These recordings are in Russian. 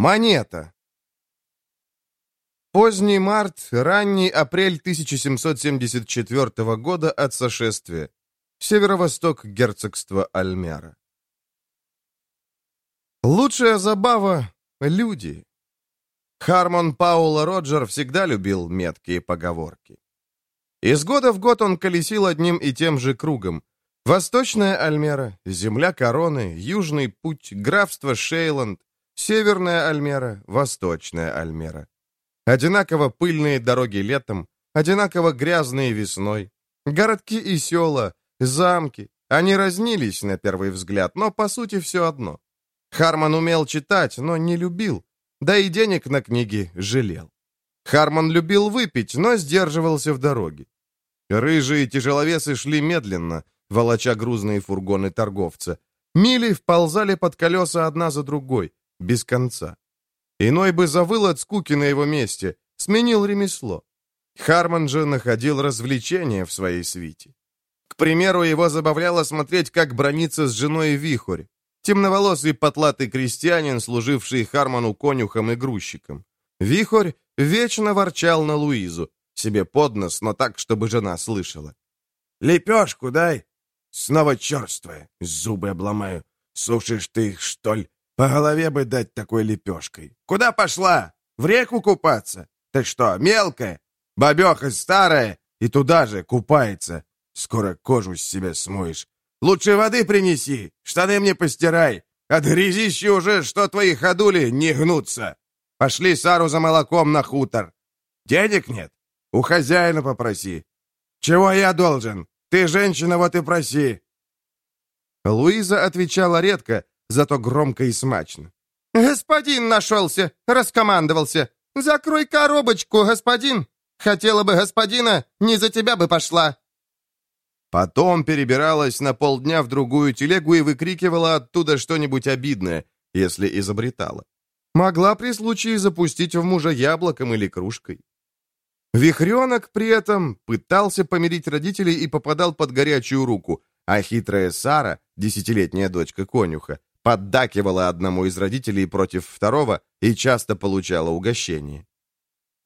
Монета. Поздний март, ранний апрель 1774 года от сошествия. Северо-восток герцогства Альмера. Лучшая забава — люди. Хармон Паула Роджер всегда любил меткие поговорки. Из года в год он колесил одним и тем же кругом. Восточная Альмера, земля короны, южный путь, графство Шейланд, северная Альмера, восточная Альмера. Одинаково пыльные дороги летом, одинаково грязные весной. Городки и села, замки. Они разнились на первый взгляд, но по сути все одно. Харман умел читать, но не любил. Да и денег на книги жалел. Харман любил выпить, но сдерживался в дороге. Рыжие тяжеловесы шли медленно, волоча грузные фургоны торговца. Мили вползали под колеса одна за другой, без конца. Иной бы завыл от скуки на его месте, сменил ремесло. Харман же находил развлечения в своей свите. К примеру, его забавляло смотреть, как бронится с женой Вихорь, темноволосый потлатый крестьянин, служивший Харману конюхом и грузчиком. Вихорь вечно ворчал на Луизу, себе под нос, но так, чтобы жена слышала. «Лепешку дай!» «Снова черствая, зубы обломаю. Сушишь ты их, что ли? По голове бы дать такой лепешкой. Куда пошла? В реку купаться? Ты что, мелкая? Бабеха старая и туда же купается. Скоро кожу с себя смоешь. Лучше воды принеси, штаны мне постирай. От грязищи уже, что твои ходули не гнутся. Пошли Сару за молоком на хутор. Денег нет? У хозяина попроси. Чего я должен? Ты женщина, вот и проси. Луиза отвечала редко, зато громко и смачно. «Господин нашелся, раскомандовался. Закрой коробочку, господин. Хотела бы господина, не за тебя бы пошла». Потом перебиралась на полдня в другую телегу и выкрикивала оттуда что-нибудь обидное, если изобретала. Могла при случае запустить в мужа яблоком или кружкой. Вихренок при этом пытался помирить родителей и попадал под горячую руку, а хитрая Сара, десятилетняя дочка конюха, поддакивала одному из родителей против второго и часто получала угощение.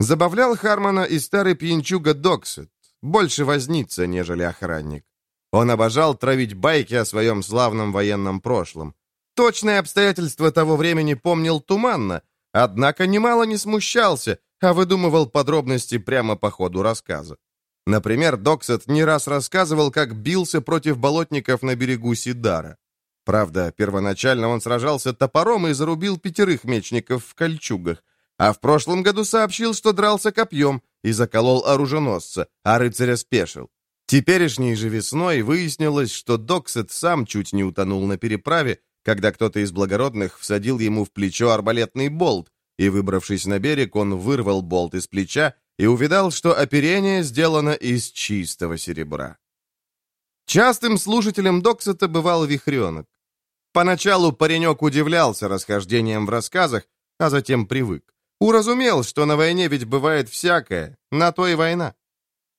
Забавлял Хармона и старый пьянчуга Доксет, больше возница, нежели охранник. Он обожал травить байки о своем славном военном прошлом. Точные обстоятельства того времени помнил туманно, однако немало не смущался, а выдумывал подробности прямо по ходу рассказа. Например, Доксет не раз рассказывал, как бился против болотников на берегу Сидара. Правда, первоначально он сражался топором и зарубил пятерых мечников в кольчугах, а в прошлом году сообщил, что дрался копьем и заколол оруженосца, а рыцаря спешил. Теперешней же весной выяснилось, что Доксет сам чуть не утонул на переправе, когда кто-то из благородных всадил ему в плечо арбалетный болт, и, выбравшись на берег, он вырвал болт из плеча и увидал, что оперение сделано из чистого серебра. Частым слушателем Доксета бывал Вихренок. Поначалу паренек удивлялся расхождением в рассказах, а затем привык. Уразумел, что на войне ведь бывает всякое, на то и война.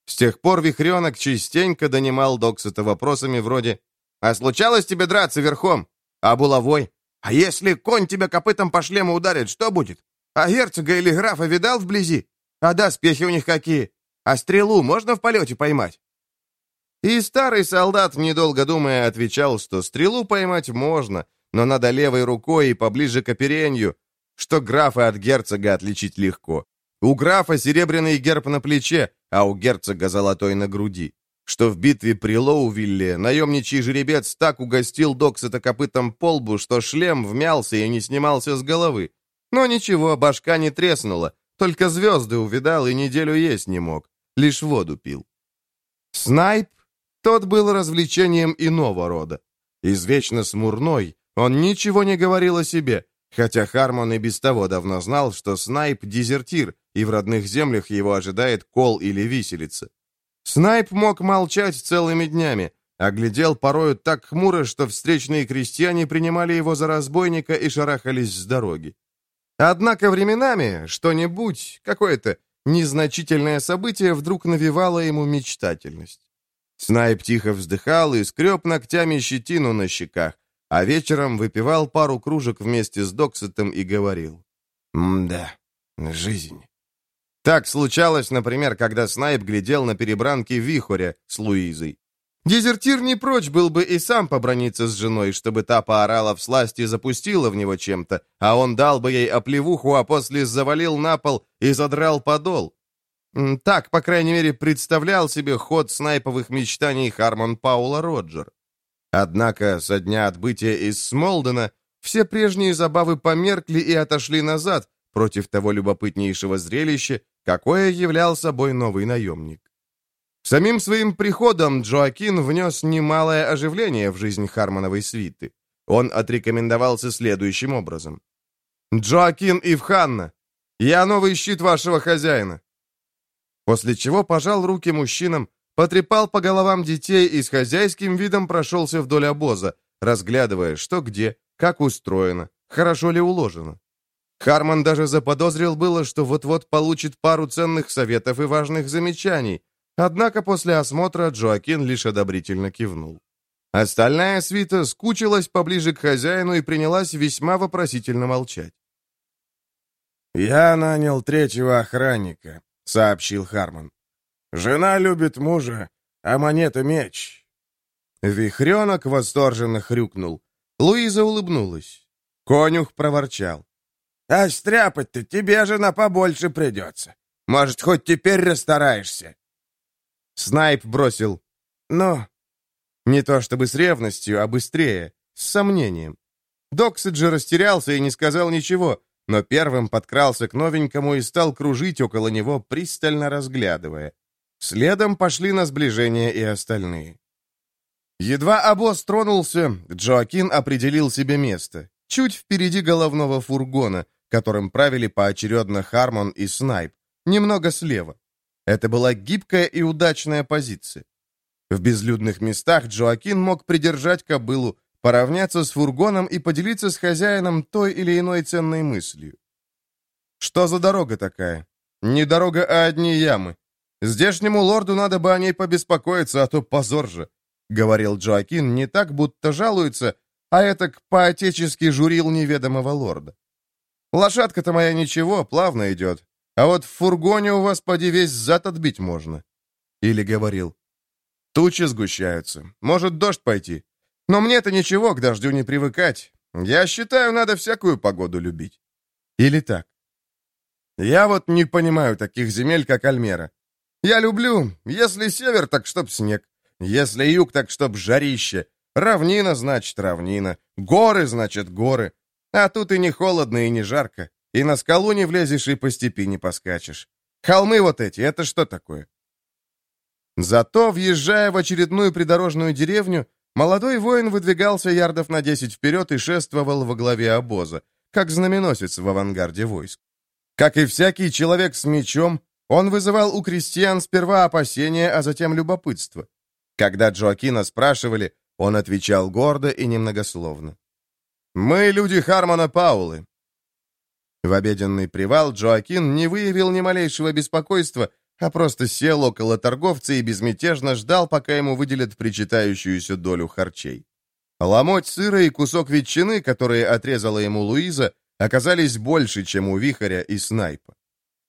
С тех пор Вихренок частенько донимал Доксета вопросами вроде «А случалось тебе драться верхом? А булавой? А если конь тебя копытом по шлему ударит, что будет? А герцога или графа видал вблизи? А доспехи у них какие? А стрелу можно в полете поймать?» И старый солдат, недолго думая, отвечал, что стрелу поймать можно, но надо левой рукой и поближе к оперенью, что графа от герцога отличить легко. У графа серебряный герб на плече, а у герцога золотой на груди. Что в битве при Лоувилле наемничий жеребец так угостил Доксета копытом по лбу, что шлем вмялся и не снимался с головы. Но ничего, башка не треснула, только звезды увидал и неделю есть не мог, лишь воду пил. Снайп тот был развлечением иного рода. Извечно смурной, он ничего не говорил о себе, хотя Хармон и без того давно знал, что Снайп — дезертир, и в родных землях его ожидает кол или виселица. Снайп мог молчать целыми днями, а глядел порою так хмуро, что встречные крестьяне принимали его за разбойника и шарахались с дороги. Однако временами что-нибудь, какое-то незначительное событие вдруг навевало ему мечтательность. Снайп тихо вздыхал и скреб ногтями щетину на щеках, а вечером выпивал пару кружек вместе с Доксетом и говорил. М-да, жизнь. Так случалось, например, когда Снайп глядел на перебранки Вихоря с Луизой. Дезертир не прочь был бы и сам поброниться с женой, чтобы та поорала в сласть и запустила в него чем-то, а он дал бы ей оплевуху, а после завалил на пол и задрал подол. Так, по крайней мере, представлял себе ход снайповых мечтаний Хармон Паула Роджер. Однако со дня отбытия из Смолдена все прежние забавы померкли и отошли назад против того любопытнейшего зрелища, какое являл собой новый наемник. Самим своим приходом Джоакин внес немалое оживление в жизнь Хармоновой свиты. Он отрекомендовался следующим образом. «Джоакин Ивханна, я новый щит вашего хозяина». После чего пожал руки мужчинам, потрепал по головам детей и с хозяйским видом прошелся вдоль обоза, разглядывая, что где, как устроено, хорошо ли уложено. Харман даже заподозрил было, что вот-вот получит пару ценных советов и важных замечаний, Однако после осмотра Джоакин лишь одобрительно кивнул. Остальная свита скучилась поближе к хозяину и принялась весьма вопросительно молчать. «Я нанял третьего охранника», — сообщил Харман. «Жена любит мужа, а монета — меч». Вихренок восторженно хрюкнул. Луиза улыбнулась. Конюх проворчал. «А стряпать-то тебе, жена, побольше придется. Может, хоть теперь расстараешься?» Снайп бросил. Но не то чтобы с ревностью, а быстрее, с сомнением. Доксид же растерялся и не сказал ничего, но первым подкрался к новенькому и стал кружить около него, пристально разглядывая. Следом пошли на сближение и остальные. Едва обоз тронулся, Джоакин определил себе место, чуть впереди головного фургона, которым правили поочередно Хармон и Снайп, немного слева. Это была гибкая и удачная позиция. В безлюдных местах Джоакин мог придержать кобылу, поравняться с фургоном и поделиться с хозяином той или иной ценной мыслью. Что за дорога такая? Не дорога, а одни ямы. Здешнему лорду надо бы о ней побеспокоиться, а то позор же, — говорил Джоакин не так, будто жалуется, а это по-отечески журил неведомого лорда. Лошадка-то моя ничего, плавно идет, а вот в фургоне у вас, поди, весь зад отбить можно. Или говорил. Тучи сгущаются. Может, дождь пойти. Но мне-то ничего, к дождю не привыкать. Я считаю, надо всякую погоду любить. Или так. Я вот не понимаю таких земель, как Альмера. Я люблю, если север, так чтоб снег. Если юг, так чтоб жарище. Равнина, значит, равнина. Горы, значит, горы. А тут и не холодно, и не жарко. И на скалу не влезешь, и по степи не поскачешь. Холмы вот эти, это что такое? Зато, въезжая в очередную придорожную деревню, молодой воин выдвигался ярдов на десять вперед и шествовал во главе обоза, как знаменосец в авангарде войск. Как и всякий человек с мечом, он вызывал у крестьян сперва опасения, а затем любопытство. Когда Джоакина спрашивали, он отвечал гордо и немногословно. «Мы люди Хармона Паулы, в обеденный привал Джоакин не выявил ни малейшего беспокойства, а просто сел около торговца и безмятежно ждал, пока ему выделят причитающуюся долю харчей. Ломоть сыра и кусок ветчины, которые отрезала ему Луиза, оказались больше, чем у Вихаря и Снайпа.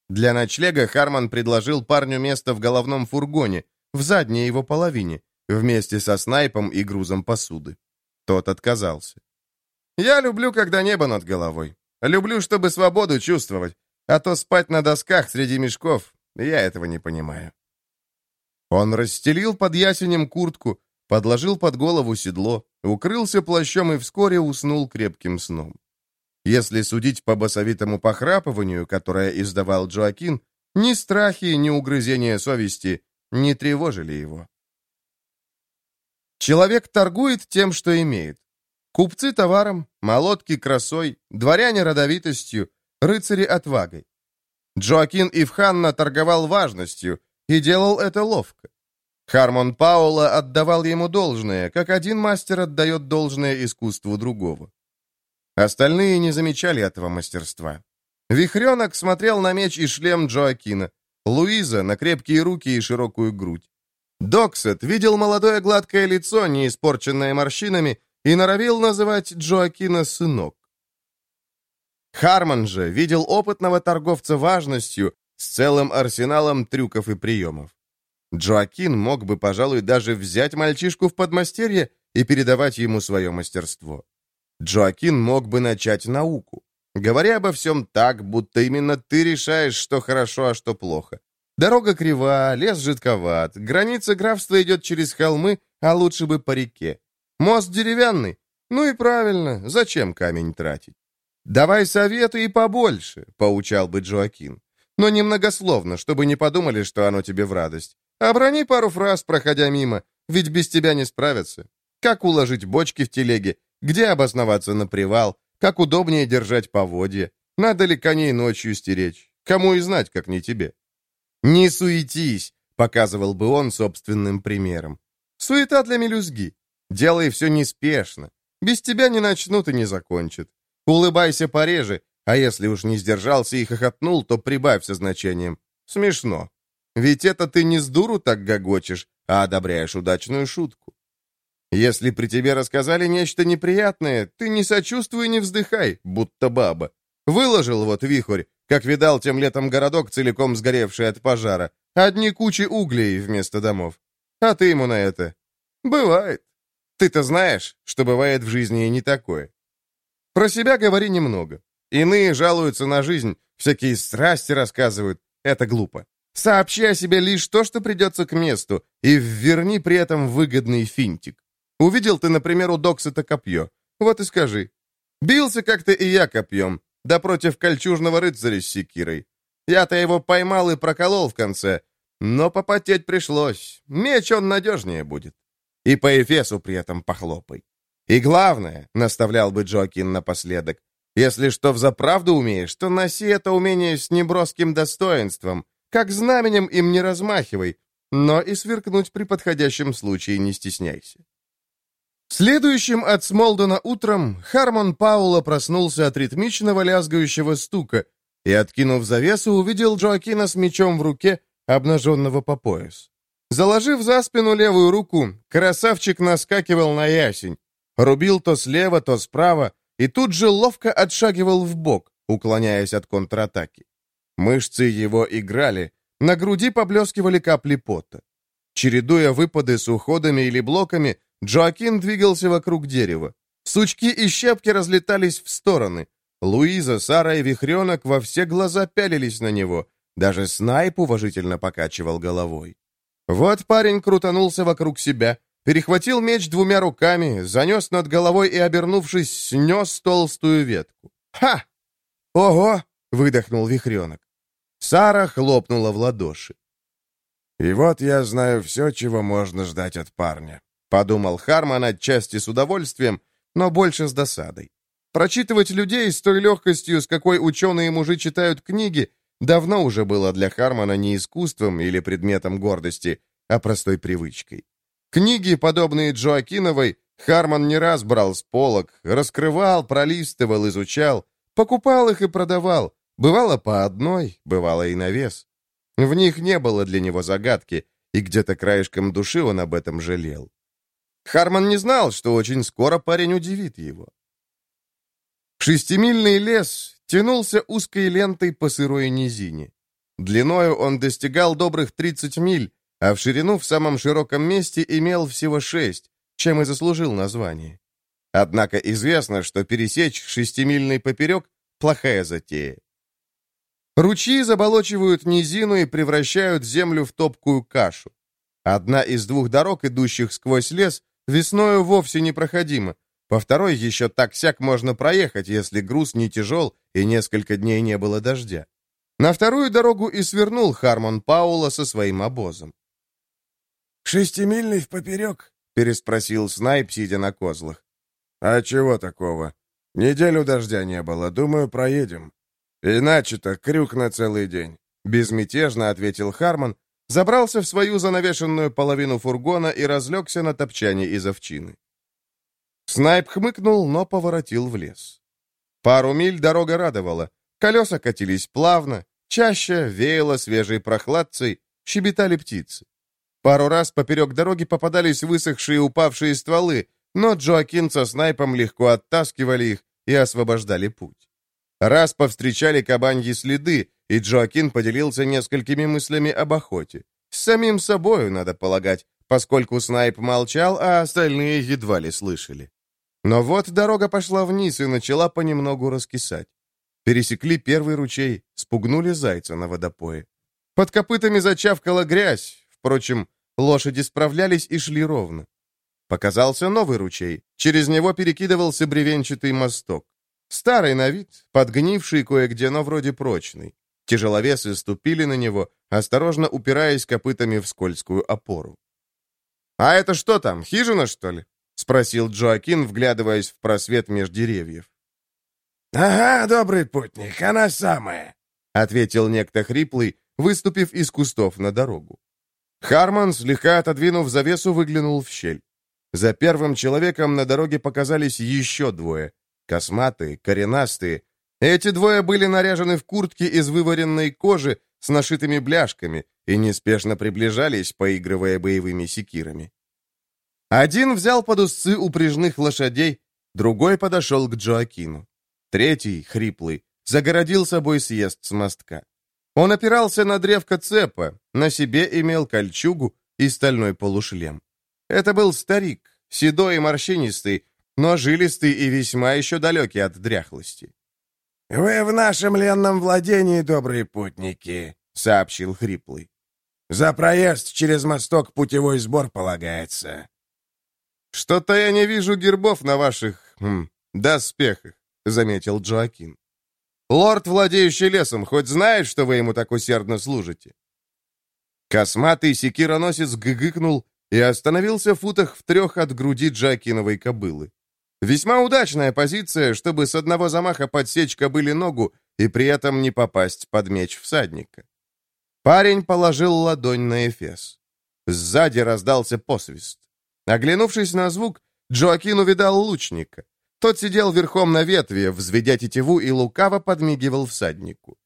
Для ночлега Харман предложил парню место в головном фургоне, в задней его половине, вместе со Снайпом и грузом посуды. Тот отказался. «Я люблю, когда небо над головой. Люблю, чтобы свободу чувствовать, а то спать на досках среди мешков, я этого не понимаю». Он расстелил под ясенем куртку, подложил под голову седло, укрылся плащом и вскоре уснул крепким сном. Если судить по басовитому похрапыванию, которое издавал Джоакин, ни страхи, ни угрызения совести не тревожили его. Человек торгует тем, что имеет. Купцы товаром, молотки красой, дворяне родовитостью, рыцари отвагой. Джоакин Ивханна торговал важностью и делал это ловко. Хармон Паула отдавал ему должное, как один мастер отдает должное искусству другого. Остальные не замечали этого мастерства. Вихренок смотрел на меч и шлем Джоакина, Луиза — на крепкие руки и широкую грудь. Доксет видел молодое гладкое лицо, не испорченное морщинами, и норовил называть Джоакина сынок. Харман же видел опытного торговца важностью с целым арсеналом трюков и приемов. Джоакин мог бы, пожалуй, даже взять мальчишку в подмастерье и передавать ему свое мастерство. Джоакин мог бы начать науку. Говоря обо всем так, будто именно ты решаешь, что хорошо, а что плохо. Дорога крива, лес жидковат, граница графства идет через холмы, а лучше бы по реке. Мост деревянный. Ну и правильно, зачем камень тратить? «Давай советы и побольше», — поучал бы Джоакин. «Но немногословно, чтобы не подумали, что оно тебе в радость. Оброни пару фраз, проходя мимо, ведь без тебя не справятся. Как уложить бочки в телеге, где обосноваться на привал, как удобнее держать поводья, надо ли коней ночью стеречь, кому и знать, как не тебе. «Не суетись», — показывал бы он собственным примером. «Суета для мелюзги. Делай все неспешно. Без тебя не начнут и не закончат. Улыбайся пореже, а если уж не сдержался и хохотнул, то прибавь со значением. Смешно. Ведь это ты не с дуру так гогочешь, а одобряешь удачную шутку. Если при тебе рассказали нечто неприятное, ты не сочувствуй и не вздыхай, будто баба. Выложил вот вихрь, как видал тем летом городок, целиком сгоревший от пожара. Одни кучи углей вместо домов. А ты ему на это. Бывает. Ты-то знаешь, что бывает в жизни и не такое. Про себя говори немного. Иные жалуются на жизнь, всякие страсти рассказывают. Это глупо. Сообщи о себе лишь то, что придется к месту, и вверни при этом выгодный финтик. Увидел ты, например, у Докса-то копье. Вот и скажи. Бился как-то и я копьем, да против кольчужного рыцаря с секирой. Я-то его поймал и проколол в конце, но попотеть пришлось. Меч он надежнее будет. И по Эфесу при этом похлопай. И главное, наставлял бы Джокин напоследок, если что взаправду умеешь, то носи это умение с неброским достоинством, как знаменем им не размахивай, но и сверкнуть при подходящем случае не стесняйся. Следующим от Смолдона утром Хармон Паула проснулся от ритмичного лязгающего стука и, откинув завесу, увидел Джоакина с мечом в руке, обнаженного по пояс. Заложив за спину левую руку, красавчик наскакивал на ясень, рубил то слева, то справа, и тут же ловко отшагивал в бок, уклоняясь от контратаки. Мышцы его играли, на груди поблескивали капли пота. Чередуя выпады с уходами или блоками, Джоакин двигался вокруг дерева. Сучки и щепки разлетались в стороны. Луиза, Сара и Вихренок во все глаза пялились на него. Даже Снайп уважительно покачивал головой. Вот парень крутанулся вокруг себя, перехватил меч двумя руками, занес над головой и, обернувшись, снес толстую ветку. «Ха! Ого!» — выдохнул Вихренок. Сара хлопнула в ладоши. «И вот я знаю все, чего можно ждать от парня», Подумал Харман отчасти с удовольствием, но больше с досадой. Прочитывать людей с той легкостью, с какой ученые-мужи читают книги, давно уже было для Хармана не искусством или предметом гордости, а простой привычкой. Книги, подобные Джоакиновой, Харман не раз брал с полок, раскрывал, пролистывал, изучал, покупал их и продавал, бывало по одной, бывало и на вес. В них не было для него загадки, и где-то краешком души он об этом жалел. Харман не знал, что очень скоро парень удивит его. Шестимильный лес тянулся узкой лентой по сырой низине. Длиною он достигал добрых 30 миль, а в ширину в самом широком месте имел всего 6, чем и заслужил название. Однако известно, что пересечь шестимильный поперек – плохая затея. Ручьи заболочивают низину и превращают землю в топкую кашу. Одна из двух дорог, идущих сквозь лес, Весною вовсе непроходимо. По второй еще так-сяк можно проехать, если груз не тяжел и несколько дней не было дождя. На вторую дорогу и свернул Хармон Паула со своим обозом. «Шестимильный в поперек?» — переспросил Снайп, сидя на козлах. «А чего такого? Неделю дождя не было, думаю, проедем. Иначе-то крюк на целый день», — безмятежно ответил Хармон, забрался в свою занавешенную половину фургона и разлегся на топчане из овчины. Снайп хмыкнул, но поворотил в лес. Пару миль дорога радовала. Колеса катились плавно, чаще веяло свежей прохладцей, щебетали птицы. Пару раз поперек дороги попадались высохшие упавшие стволы, но Джоакин со снайпом легко оттаскивали их и освобождали путь. Раз повстречали кабаньи следы, и Джоакин поделился несколькими мыслями об охоте. С самим собою, надо полагать, поскольку Снайп молчал, а остальные едва ли слышали. Но вот дорога пошла вниз и начала понемногу раскисать. Пересекли первый ручей, спугнули зайца на водопое. Под копытами зачавкала грязь, впрочем, лошади справлялись и шли ровно. Показался новый ручей, через него перекидывался бревенчатый мосток. Старый на вид, подгнивший кое-где, но вроде прочный. Тяжеловесы ступили на него, осторожно упираясь копытами в скользкую опору. «А это что там, хижина, что ли?» — спросил Джоакин, вглядываясь в просвет меж деревьев. «Ага, добрый путник, она самая», — ответил некто хриплый, выступив из кустов на дорогу. Харман, слегка отодвинув завесу, выглянул в щель. За первым человеком на дороге показались еще двое. Косматые, коренастые. Эти двое были наряжены в куртки из вываренной кожи с нашитыми бляшками и неспешно приближались, поигрывая боевыми секирами. Один взял под узцы упряжных лошадей, другой подошел к Джоакину. Третий, хриплый, загородил собой съезд с мостка. Он опирался на древко цепа, на себе имел кольчугу и стальной полушлем. Это был старик, седой и морщинистый, но жилистый и весьма еще далекий от дряхлости. «Вы в нашем ленном владении, добрые путники», — сообщил Хриплый. «За проезд через мосток путевой сбор полагается». «Что-то я не вижу гербов на ваших... Хм, доспехах», — заметил Джоакин. «Лорд, владеющий лесом, хоть знает, что вы ему так усердно служите?» Косматый секироносец гыгыкнул и остановился в футах в трех от груди Джакиновой кобылы. Весьма удачная позиция, чтобы с одного замаха подсечь кобыле ногу и при этом не попасть под меч всадника. Парень положил ладонь на эфес. Сзади раздался посвист. Оглянувшись на звук, Джоакин увидал лучника. Тот сидел верхом на ветве, взведя тетиву и лукаво подмигивал всаднику.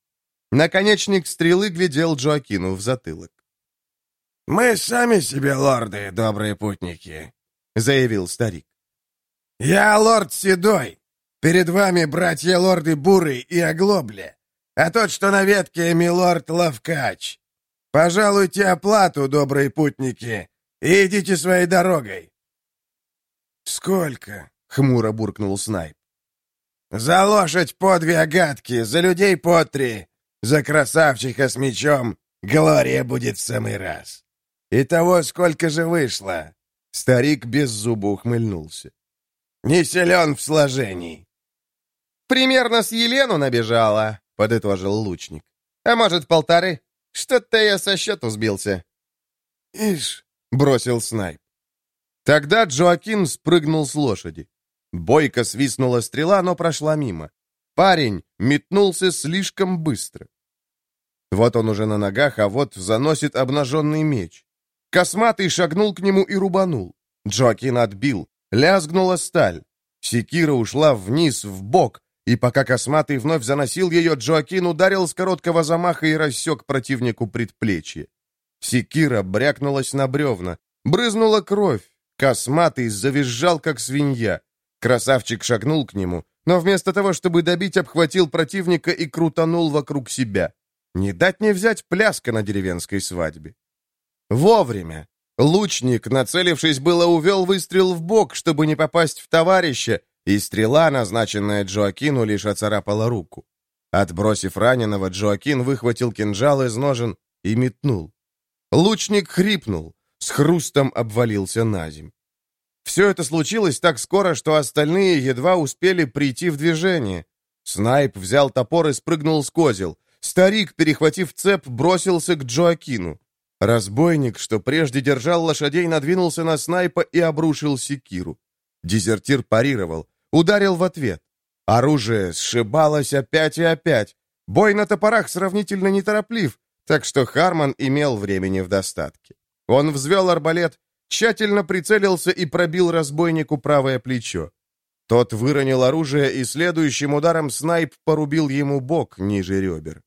Наконечник стрелы глядел Джоакину в затылок. «Мы сами себе лорды, добрые путники», — заявил старик. «Я лорд Седой. Перед вами братья-лорды Бурый и Оглобля, а тот, что на ветке, милорд Лавкач. Пожалуйте оплату, добрые путники, и идите своей дорогой». «Сколько?» — хмуро буркнул Снайп. «За лошадь по две огадки, за людей по три, за красавчика с мечом Глория будет в самый раз. Итого сколько же вышло?» Старик без зуба ухмыльнулся. Не силен в сложении». «Примерно с Елену набежала», — подытожил лучник. «А может, полторы? Что-то я со счету сбился». «Ишь», — бросил снайп. Тогда Джоакин спрыгнул с лошади. Бойко свистнула стрела, но прошла мимо. Парень метнулся слишком быстро. Вот он уже на ногах, а вот заносит обнаженный меч. Косматый шагнул к нему и рубанул. Джоакин отбил. Лязгнула сталь. Секира ушла вниз, в бок, и пока Косматый вновь заносил ее, Джоакин ударил с короткого замаха и рассек противнику предплечье. Секира брякнулась на бревна. Брызнула кровь. Косматый завизжал, как свинья. Красавчик шагнул к нему, но вместо того, чтобы добить, обхватил противника и крутанул вокруг себя. Не дать не взять пляска на деревенской свадьбе. Вовремя. Лучник, нацелившись было, увел выстрел в бок, чтобы не попасть в товарища, и стрела, назначенная Джоакину, лишь оцарапала руку. Отбросив раненого, Джоакин выхватил кинжал из ножен и метнул. Лучник хрипнул, с хрустом обвалился на земь. Все это случилось так скоро, что остальные едва успели прийти в движение. Снайп взял топор и спрыгнул с козел. Старик, перехватив цеп, бросился к Джоакину. Разбойник, что прежде держал лошадей, надвинулся на снайпа и обрушил секиру. Дезертир парировал, ударил в ответ. Оружие сшибалось опять и опять. Бой на топорах сравнительно нетороплив, так что Харман имел времени в достатке. Он взвел арбалет, тщательно прицелился и пробил разбойнику правое плечо. Тот выронил оружие, и следующим ударом снайп порубил ему бок ниже ребер.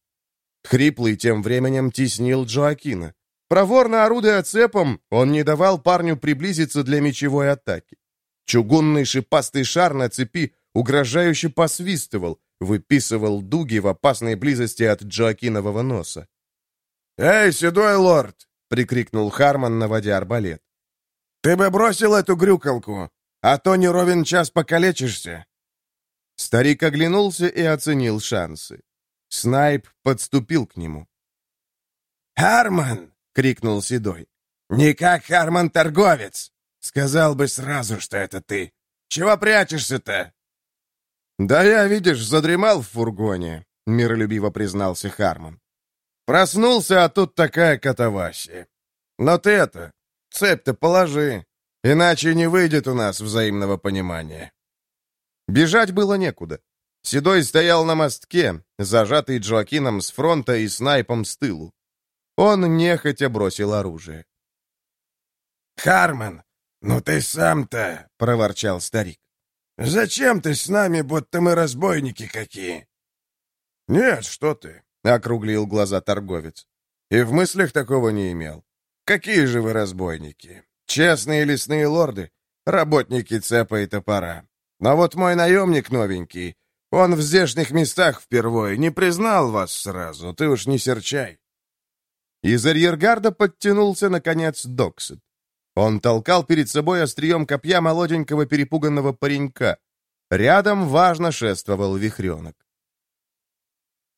Хриплый тем временем теснил Джоакина. Проворно орудуя цепом, он не давал парню приблизиться для мечевой атаки. Чугунный шипастый шар на цепи угрожающе посвистывал, выписывал дуги в опасной близости от Джоакинового носа. «Эй, седой лорд!» — прикрикнул Харман, наводя арбалет. «Ты бы бросил эту грюкалку, а то не ровен час покалечишься!» Старик оглянулся и оценил шансы. Снайп подступил к нему. «Харман!» — крикнул Седой. «Не как Харман-торговец! Сказал бы сразу, что это ты! Чего прячешься-то?» «Да я, видишь, задремал в фургоне», — миролюбиво признался Харман. «Проснулся, а тут такая катавасия. Но ты это, цепь-то положи, иначе не выйдет у нас взаимного понимания». Бежать было некуда. Седой стоял на мостке, зажатый Джоакином с фронта и снайпом с тылу. Он нехотя бросил оружие. «Харман, ну ты сам-то!» — проворчал старик. «Зачем ты с нами, будто мы разбойники какие?» «Нет, что ты!» — округлил глаза торговец. «И в мыслях такого не имел. Какие же вы разбойники? Честные лесные лорды, работники цепа и топора. Но вот мой наемник новенький, он в здешних местах впервые, не признал вас сразу, ты уж не серчай». Из арьергарда подтянулся, наконец, Доксет. Он толкал перед собой острием копья молоденького перепуганного паренька. Рядом важно шествовал вихренок.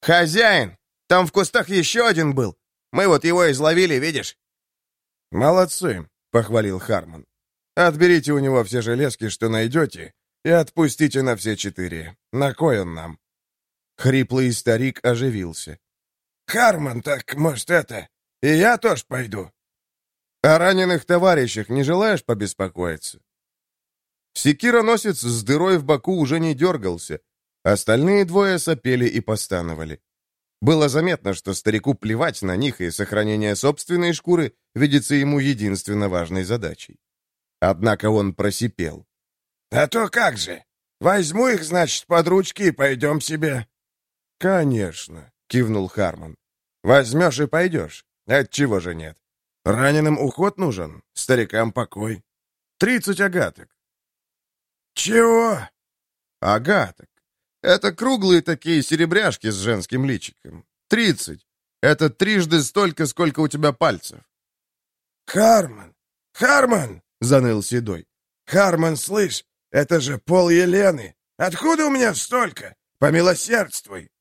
«Хозяин! Там в кустах еще один был! Мы вот его изловили, видишь?» «Молодцы!» — похвалил Харман. «Отберите у него все железки, что найдете, и отпустите на все четыре. На кой он нам?» Хриплый старик оживился. «Харман, так, может, это... И я тоже пойду?» О раненых товарищах не желаешь побеспокоиться?» Секироносец с дырой в боку уже не дергался. Остальные двое сопели и постановали. Было заметно, что старику плевать на них, и сохранение собственной шкуры видится ему единственно важной задачей. Однако он просипел. «А то как же! Возьму их, значит, под ручки и пойдем себе!» «Конечно!» — кивнул Харман. «Возьмешь и пойдешь. Отчего же нет? Раненым уход нужен, старикам покой. Тридцать агаток. Чего? Агаток. Это круглые такие серебряшки с женским личиком. Тридцать. Это трижды столько, сколько у тебя пальцев. Харман! Харман! Заныл Седой. Харман, слышь, это же пол Елены. Откуда у меня столько? Помилосердствуй.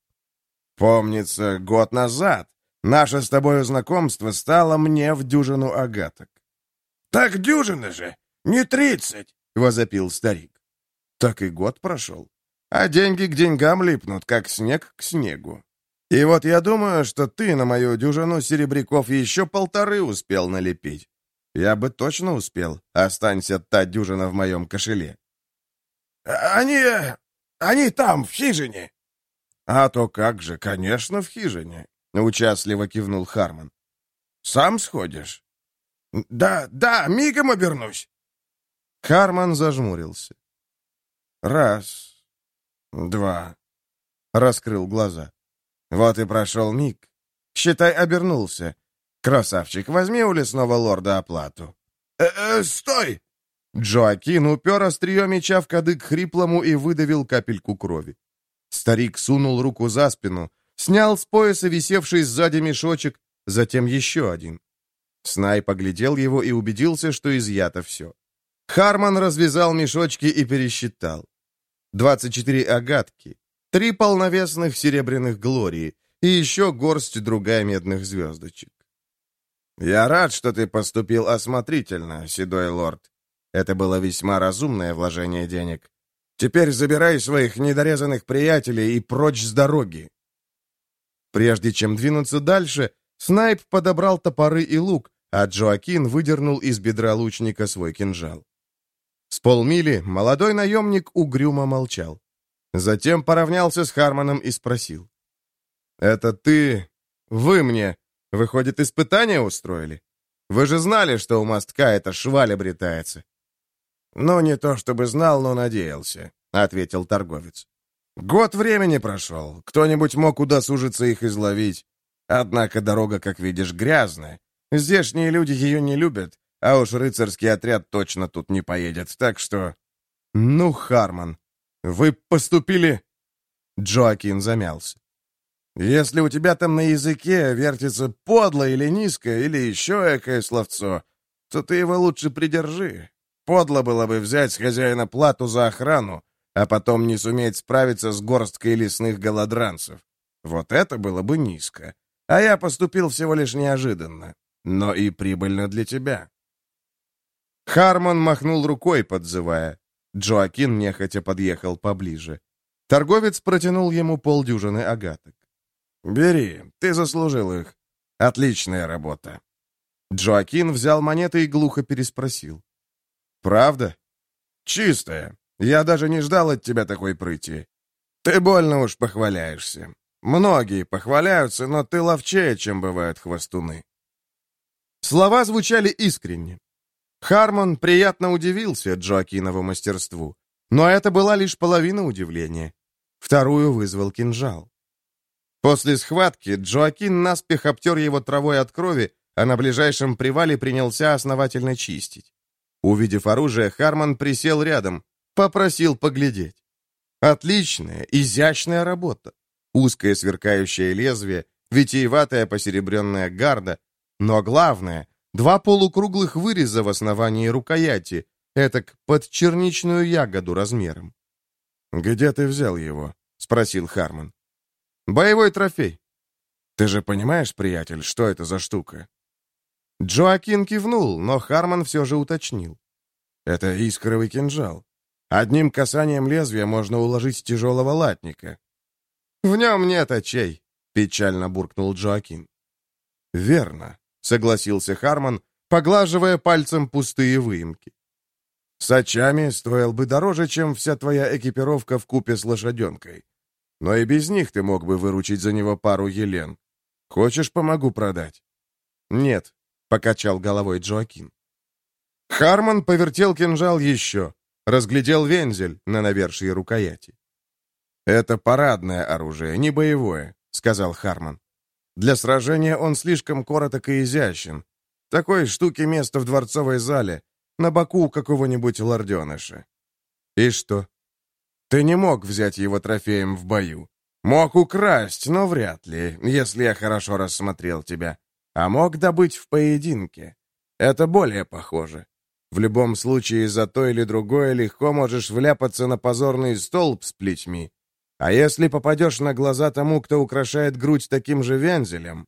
Помнится, год назад Наше с тобою знакомство стало мне в дюжину агаток. «Так дюжина же! Не тридцать!» — возопил старик. Так и год прошел. А деньги к деньгам липнут, как снег к снегу. И вот я думаю, что ты на мою дюжину серебряков еще полторы успел налепить. Я бы точно успел, останься та дюжина в моем кошеле. «Они... они там, в хижине!» «А то как же, конечно, в хижине. — участливо кивнул Харман. «Сам сходишь?» «Да, да, мигом обернусь». Харман зажмурился. «Раз, два...» Раскрыл глаза. Вот и прошел миг. Считай, обернулся. «Красавчик, возьми у лесного лорда оплату». «Э -э, «Стой!» Джоакин упер острие меча в кадык хриплому и выдавил капельку крови. Старик сунул руку за спину, Снял с пояса висевший сзади мешочек, затем еще один. Снай поглядел его и убедился, что изъято все. Харман развязал мешочки и пересчитал. 24 агатки, три полновесных серебряных глории и еще горсть другая медных звездочек. «Я рад, что ты поступил осмотрительно, седой лорд. Это было весьма разумное вложение денег. Теперь забирай своих недорезанных приятелей и прочь с дороги. Прежде чем двинуться дальше, Снайп подобрал топоры и лук, а Джоакин выдернул из бедра лучника свой кинжал. С полмили молодой наемник угрюмо молчал. Затем поравнялся с Харманом и спросил. «Это ты... вы мне, выходит, испытание устроили? Вы же знали, что у мостка эта шваль обретается?» «Ну, не то чтобы знал, но надеялся», — ответил торговец. Год времени прошел. Кто-нибудь мог удосужиться их изловить. Однако дорога, как видишь, грязная. Здешние люди ее не любят, а уж рыцарский отряд точно тут не поедет, так что... Ну, Харман, вы поступили... Джоакин замялся. «Если у тебя там на языке вертится подло или низко, или еще экое словцо, то ты его лучше придержи. Подло было бы взять с хозяина плату за охрану, а потом не суметь справиться с горсткой лесных голодранцев. Вот это было бы низко. А я поступил всего лишь неожиданно, но и прибыльно для тебя». Хармон махнул рукой, подзывая. Джоакин нехотя подъехал поближе. Торговец протянул ему полдюжины агаток. «Бери, ты заслужил их. Отличная работа». Джоакин взял монеты и глухо переспросил. «Правда?» «Чистая. Я даже не ждал от тебя такой прыти. Ты больно уж похваляешься. Многие похваляются, но ты ловчее, чем бывают хвостуны». Слова звучали искренне. Хармон приятно удивился Джоакинову мастерству. Но это была лишь половина удивления. Вторую вызвал кинжал. После схватки Джоакин наспех обтер его травой от крови, а на ближайшем привале принялся основательно чистить. Увидев оружие, Харман присел рядом, попросил поглядеть. Отличная, изящная работа. Узкое сверкающее лезвие, витиеватая посеребренная гарда, но главное — два полукруглых выреза в основании рукояти, этак под черничную ягоду размером. «Где ты взял его?» — спросил Харман. «Боевой трофей». «Ты же понимаешь, приятель, что это за штука?» Джоакин кивнул, но Харман все же уточнил. «Это искровый кинжал. Одним касанием лезвия можно уложить тяжелого латника». «В нем нет очей», — печально буркнул Джоакин. «Верно», — согласился Харман, поглаживая пальцем пустые выемки. «С очами стоил бы дороже, чем вся твоя экипировка в купе с лошаденкой. Но и без них ты мог бы выручить за него пару елен. Хочешь, помогу продать?» «Нет», — покачал головой Джоакин. Харман повертел кинжал еще, разглядел вензель на навершии рукояти. «Это парадное оружие, не боевое», — сказал Харман. «Для сражения он слишком короток и изящен. Такой штуки место в дворцовой зале, на боку какого-нибудь лорденыша». «И что?» Ты не мог взять его трофеем в бою. Мог украсть, но вряд ли, если я хорошо рассмотрел тебя. А мог добыть в поединке. Это более похоже. В любом случае, за то или другое легко можешь вляпаться на позорный столб с плетьми. А если попадешь на глаза тому, кто украшает грудь таким же вензелем?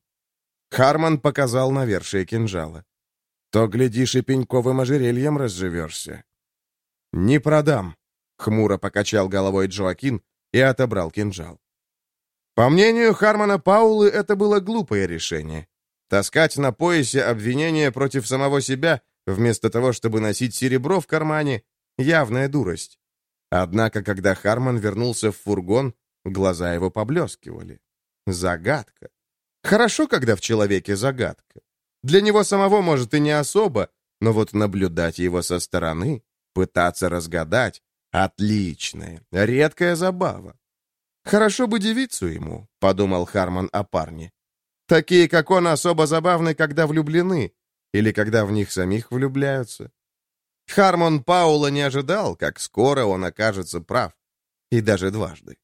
Харман показал навершие кинжала. То, глядишь, и пеньковым ожерельем разживешься. «Не продам», Хмуро покачал головой Джоакин и отобрал кинжал. По мнению Хармона Паулы, это было глупое решение. Таскать на поясе обвинения против самого себя, вместо того, чтобы носить серебро в кармане, явная дурость. Однако, когда Харман вернулся в фургон, глаза его поблескивали. Загадка. Хорошо, когда в человеке загадка. Для него самого, может, и не особо, но вот наблюдать его со стороны, пытаться разгадать, Отличная, редкая забава. Хорошо бы девицу ему, подумал Харман о парне. Такие, как он, особо забавны, когда влюблены, или когда в них самих влюбляются. Хармон Паула не ожидал, как скоро он окажется прав, и даже дважды.